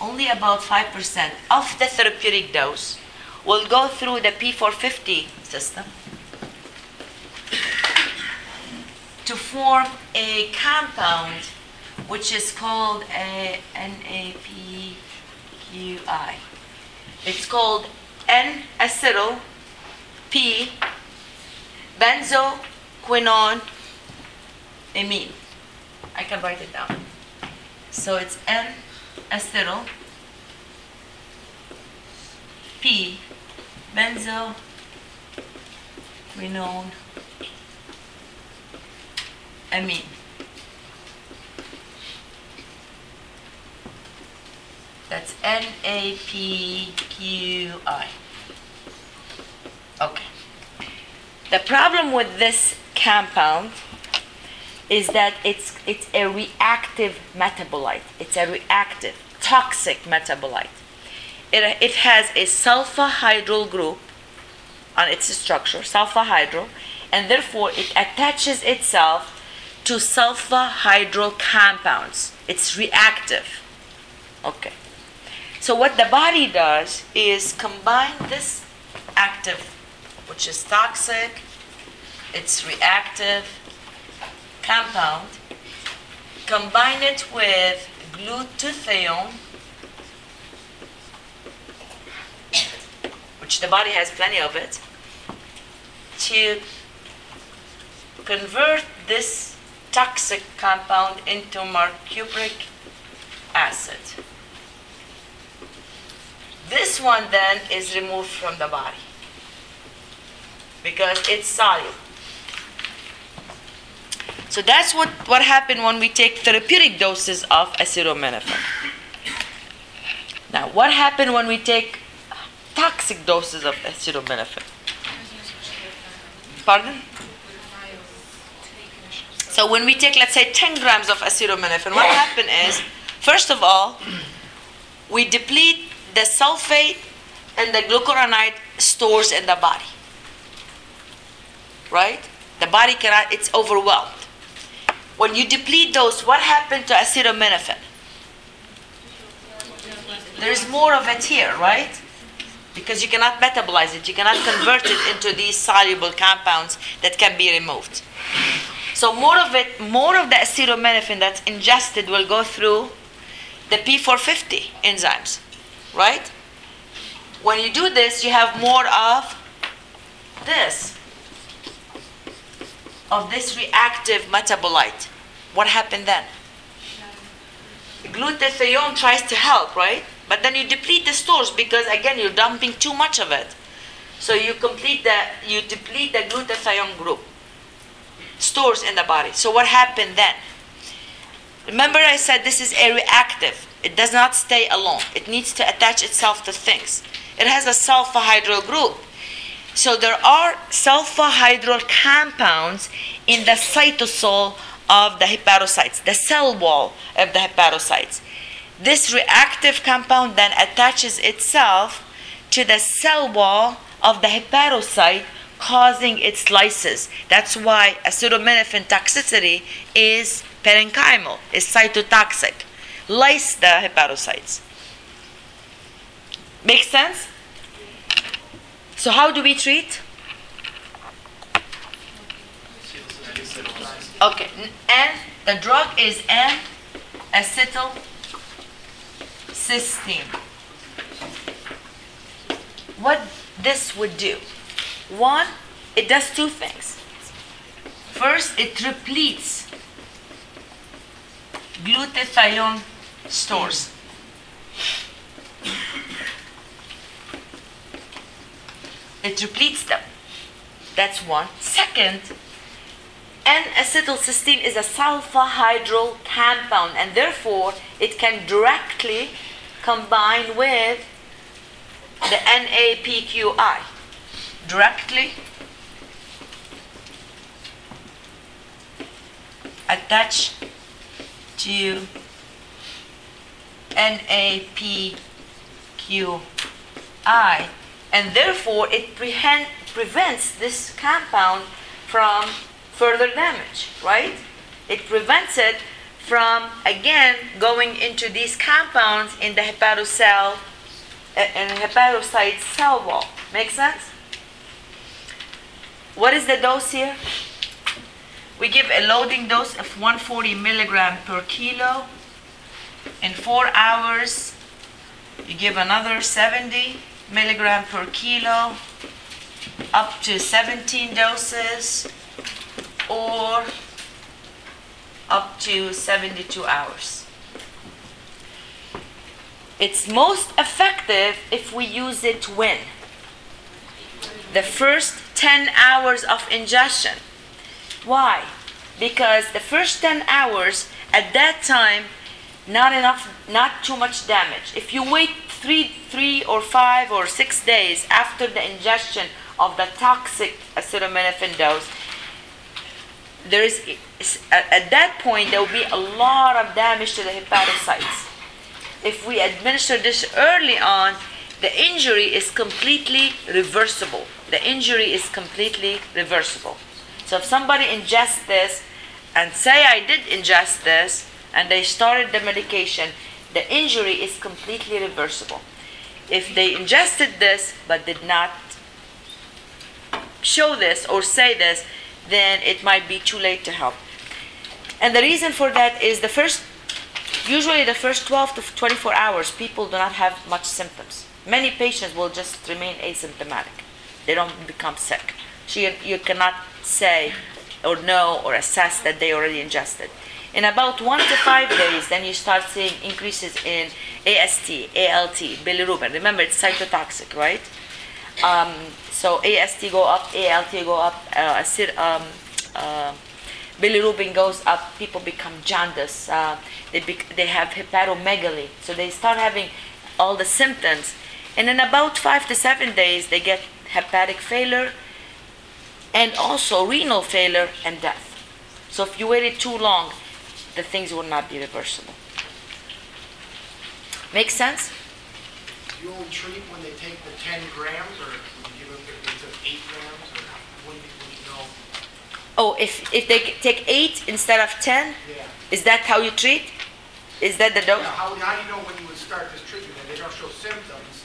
only about five percent of the therapeutic dose will go through the P450 system to form a compound which is called a NAPQI. It's called N-acetyl P benzoquinone amine. I can write it down. So it's N-acetyl P benzoquinone amine. That's N A P Q I. Okay. The problem with this compound is that it's it's a reactive metabolite. It's a reactive, toxic metabolite. It, it has a sulfahydryl group on its structure, sulfahydryl, and therefore it attaches itself to sulfahydryl compounds. It's reactive. Okay. So what the body does is combine this active, which is toxic, it's reactive compound, combine it with glutathione, which the body has plenty of it, to convert this toxic compound into mercapturic acid. This one then is removed from the body because it's soluble. So that's what, what happened when we take therapeutic doses of acetaminophen. Now, what happened when we take toxic doses of acetaminophen? Pardon? So when we take, let's say, 10 grams of acetaminophen, what happened is, first of all, we deplete the sulfate and the glucuronide stores in the body. Right? The body cannot, it's overwhelmed. When you deplete those, what happened to acetaminophen? There's more of it here, right? Because you cannot metabolize it, you cannot convert it into these soluble compounds that can be removed. So more of it, more of the acetaminophen that's ingested will go through the P450 enzymes, right? When you do this, you have more of this, of this reactive metabolite. What happened then? Glutathione tries to help, right? But then you deplete the stores because again you're dumping too much of it. So you complete the you deplete the glutathione group stores in the body. So what happened then? Remember I said this is a reactive. It does not stay alone. It needs to attach itself to things. It has a sulfahydryl group. So there are sulfahydryl compounds in the cytosol of the hepatocytes, the cell wall of the hepatocytes. This reactive compound then attaches itself to the cell wall of the hepatocyte, causing its lysis. That's why acetaminophen toxicity is parenchymal, is cytotoxic. Lyse the hepatocytes. Make sense? So how do we treat? Okay, and the drug is N acetylcysteine. What this would do? One, it does two things. First, it depletes glutathione stores. It depletes them. That's one. Second, N-acetylcysteine is a sulfahydryl compound and therefore it can directly combine with the NAPQI. Directly attach to NAPQI and therefore it prevents this compound from further damage, right? It prevents it from again going into these compounds in the hepatocell uh, hepatocyte cell wall. Make sense? What is the dose here? We give a loading dose of 140 milligram per kilo. In four hours, you give another 70 milligram per kilo, up to 17 doses, or up to 72 hours. It's most effective if we use it when? The first 10 hours of ingestion. Why? Because the first 10 hours, at that time, not enough, not too much damage. If you wait three, three or five or six days after the ingestion of the toxic acetaminophen dose, there is at at that point there will be a lot of damage to the hepatocytes. If we administer this early on, the injury is completely reversible. The injury is completely reversible. So if somebody ingests this and say I did ingest this and they started the medication, the injury is completely reversible. If they ingested this but did not show this or say this, then it might be too late to help. And the reason for that is the first, usually the first 12 to 24 hours, people do not have much symptoms. Many patients will just remain asymptomatic. They don't become sick. So you, you cannot say or know or assess that they already ingested. In about one to five days, then you start seeing increases in AST, ALT, bilirubin. Remember, it's cytotoxic, right? Um, so AST go up, ALT go up, uh, um, uh, bilirubin goes up. People become jaundiced. Uh, they bec- they have hepatomegaly. So they start having all the symptoms, and in about five to seven days, they get hepatic failure, and also renal failure and death. So if you waited too long, the things will not be reversible. Make sense? You only treat when they take the ten grams, or you give them if took eight grams, or when you, when you know? Oh, if if they take eight instead of ten, Yeah. is that how you treat? Is that the dose? Now, how, how do you know when you would start this treatment, and they don't show symptoms,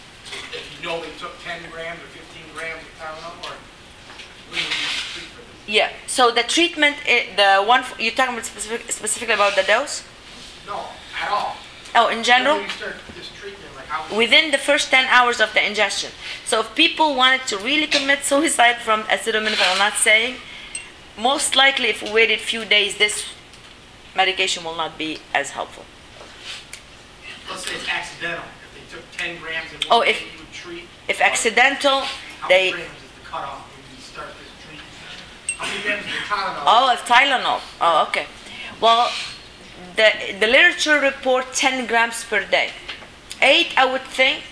if you know they took ten grams or fifteen grams of Tylenol, or when would you treat for this? Yeah, so the treatment, eh, the one, you're talking about specific, specifically about the dose? No, at all. Oh, in general? When you start this treatment, like how? Within the first 10 hours of the ingestion. So if people wanted to really commit suicide from acetaminophen, I'm not saying, most likely if we waited few days, this medication will not be as helpful. Let's say it's accidental, if they took ten grams in Oh, one if- day, you would treat. If accidental, How they, many grams is the cutoff when you start this treatment? How many grams is the Tylenol? Oh, if Tylenol, oh, okay. Well, the, the literature report 10 grams per day. Eight, I would think,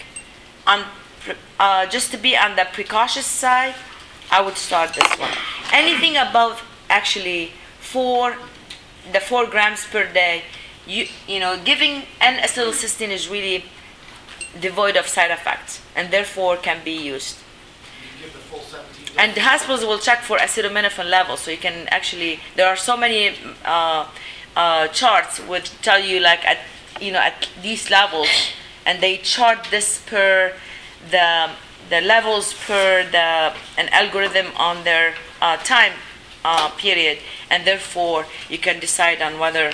on, uh, just to be on the precautious side, I would start this one. Anything above actually four, the four grams per day, you, you know, giving N-acetylcysteine is really devoid of side effects and therefore can be used. You give the full seventeen. doses. And the hospitals will check for acetaminophen levels, so you can actually. There are so many uh, uh, charts which tell you like at you know at these levels, and they chart this per the the levels per the an algorithm on their uh, time uh, period, and therefore you can decide on whether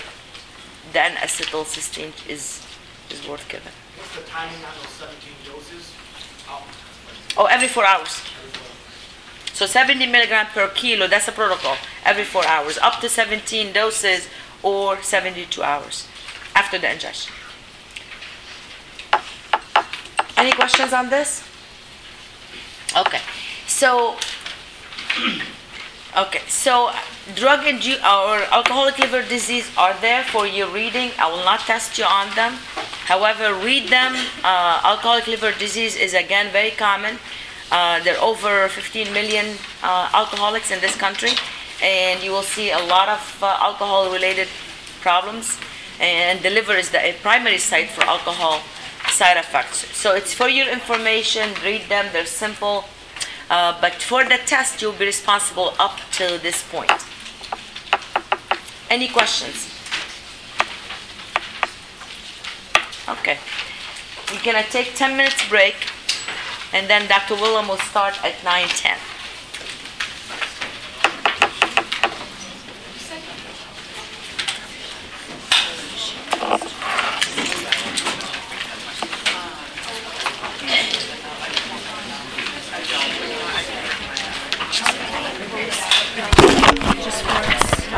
the N-acetylcysteine is is worth giving. What's the timing on those seventeen doses? Oh, Oh, every four hours. So 70 milligram per kilo, that's a protocol, every four hours, up to 17 doses or 72 hours after the ingestion. Any questions on this? Okay, so, okay, so drug indu- or alcoholic liver disease are there for your reading. I will not test you on them. However, read them. Uh, alcoholic liver disease is again very common. Uh, there are over 15 million uh, alcoholics in this country, and you will see a lot of uh, alcohol-related problems. And the liver is the a primary site for alcohol side effects. So it's for your information. Read them. They're simple. Uh, but for the test, you'll be responsible up to this point. Any questions? Okay. We're gonna take 10 minutes break, and then Dr. Willem will start at 9:10. Just